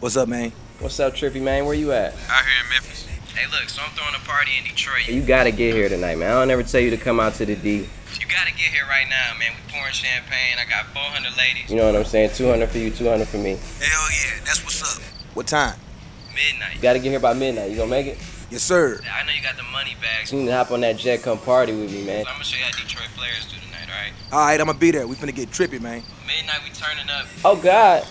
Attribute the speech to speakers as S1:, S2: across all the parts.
S1: What's up, man?
S2: What's up, Trippy, man? Where you at?
S3: Out here in Memphis.
S2: Hey, look, so I'm throwing a party in Detroit. You gotta get here tonight, man. I don't ever tell you to come out to the D. You gotta get here right now, man. We pouring champagne. I got 400 ladies. You know what I'm saying? 200 for you, 200 for me.
S3: Hell yeah, that's what's up.
S1: What time?
S2: Midnight. You gotta get here by midnight. You gonna make it?
S1: Yes, sir.
S2: I know you got the money bags. You need to hop on that jet, come party with me, man. So I'm gonna show you how Detroit players do tonight, alright?
S1: Alright, I'm gonna be there. We finna get trippy, man.
S2: Midnight, we turning up. Oh, God.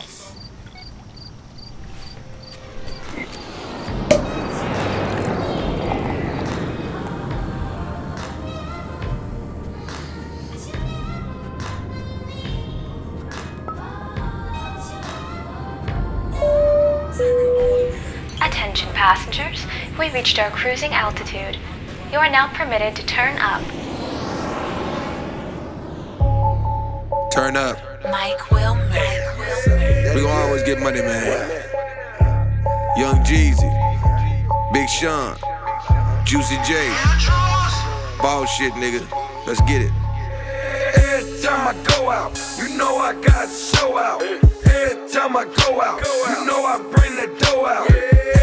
S4: Attention passengers, we reached our cruising altitude. You are now permitted to turn up.
S3: Turn up.
S4: Mike Wilmer.
S3: We gon' always get money, man. Young Jeezy, Big Sean, Juicy J. Ball shit, nigga. Let's get it.
S5: Every time I go out, you know I got show out. Every time I go out, you know I bring the dough out.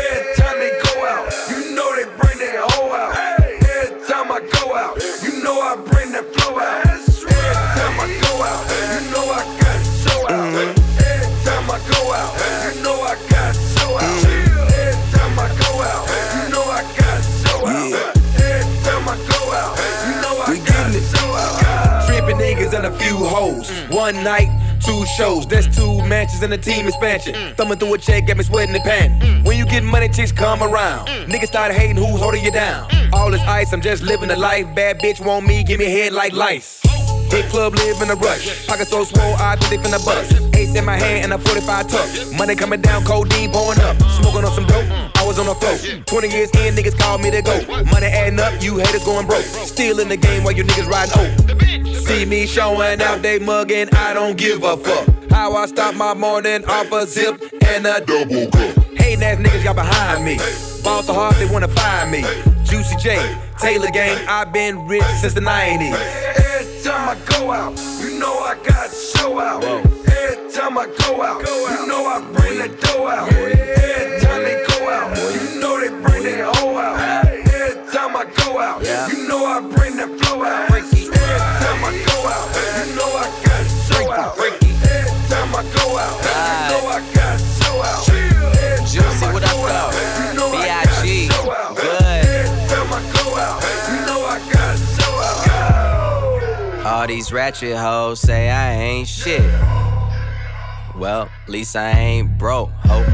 S5: Out, you know I got show out. Every time I go out, you know I got show out. Every time I go out, you know I got show out.
S6: Tripping niggas and a few hoes. Mm. One night, two shows. That's two matches and a team expansion. Mm. Thumbing through a check, got me sweating and panting. Mm. When you get money, chicks come around. Niggas start hating who's holding you down. All this ice, I'm just living the life. Bad bitch want me, give me head like lice. Hit club, live in a rush. Pocket so swole, I think they finna bus. Ace in my hand and a 45 tuck. Money coming down, codeine pouring up. Smoking on some dope, I was on the float. 20 years in, niggas call me to go. Money adding up, you haters going broke. Still in the game while you niggas riding oak. See me showing out, they mugging, I don't give a fuck. How I stop my morning off a zip and a double cup. Hating ass niggas, y'all behind me. Ball so hard, they wanna find me. Juicy J, Taylor Gang, I've been rich since the 90s.
S5: Every time I go out, you know I got to show out. Every time I go out, you know I bring the dough out. Every time they go out, you know they bring their hoe out. Every time I go out, you know I bring the flow out. Every time I go out, you know I got to show out. Every time I go out,
S2: All these ratchet hoes say I ain't shit. Well, at least I ain't broke, ho.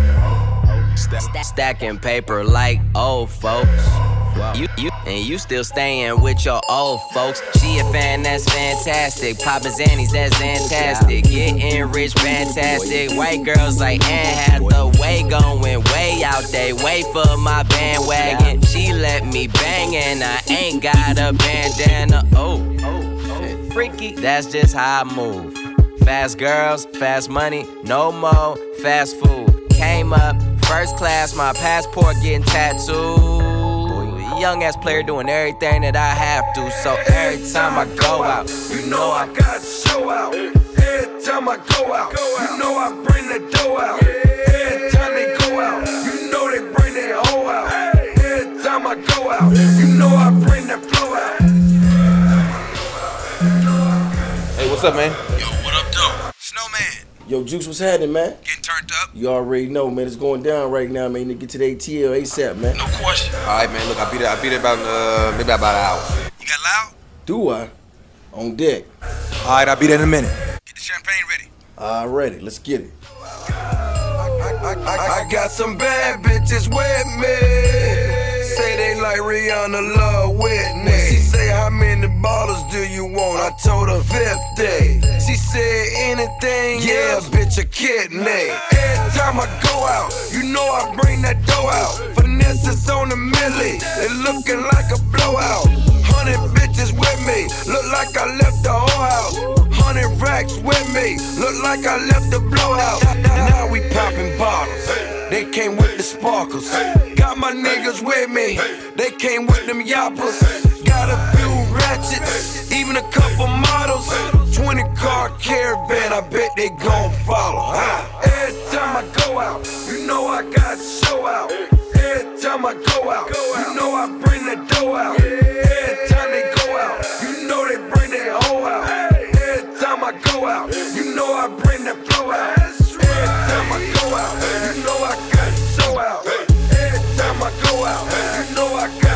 S2: Stacking paper like old folks. You, you, and you still staying with your old folks. She a fan, that's fantastic. Papa Zannies, that's fantastic. Getting rich, fantastic. White girls like Anne had the way going way out they wait for my bandwagon. She let me bang and I ain't got a bandana. Oh. Freaky. That's just how I move. Fast girls, fast money, no more fast food. Came up first class, my passport getting tattooed. Young ass player doing everything that I have to. So every time I go out,
S5: You know I got show out. Every time I go out, you know I bring the dough out. Every time they go out, you know they bring their hoe out. Every time I go out,
S6: what's up, man?
S3: Yo, what up, though? Snowman,
S1: Yo, Juice, what's happening, man?
S3: getting turned up?
S1: You already know, man. It's going down right now, man. You need to get to the ATL ASAP, man.
S3: No question.
S6: All right, man. Look, I'll be there. I'll be there about uh, maybe about an hour.
S3: You got loud?
S1: Do I? On deck. Alright, I'll be there in a minute.
S3: Get the champagne ready.
S1: Alrighty, let's get it.
S5: I, I, I got some bad bitches with me. Say they like Rihanna Love Whitney. She say, How many bottles do you want? I told her 50. She said, Anything, yeah, bitch, a kidney. Every time I go out, you know I bring that dough out. Finesse is on the milli. They looking like a blowout. Hundred bitches with me. Look like I left the whole house. Hundred racks with me. Look like I left the blowout. Now we popping bottles. They came with the sparkles. Got my niggas with me. They came with them yappers. Got a few even a couple models. 20 car caravan, I bet they gon' follow. Every time I go out, you know I got show out. Every time I go out, you know I bring the dough out. Every time they go out, you know they bring their hoe out. Every time I go out, you know I bring the flow out. Every time I go out, you know I got to show out. Every time I go out, you know I got.